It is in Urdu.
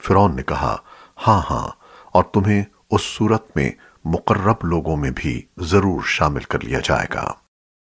فرعون نے کہا ہاں ہاں اور تمہیں اس صورت میں مقرب لوگوں میں بھی ضرور شامل کر لیا جائے گا۔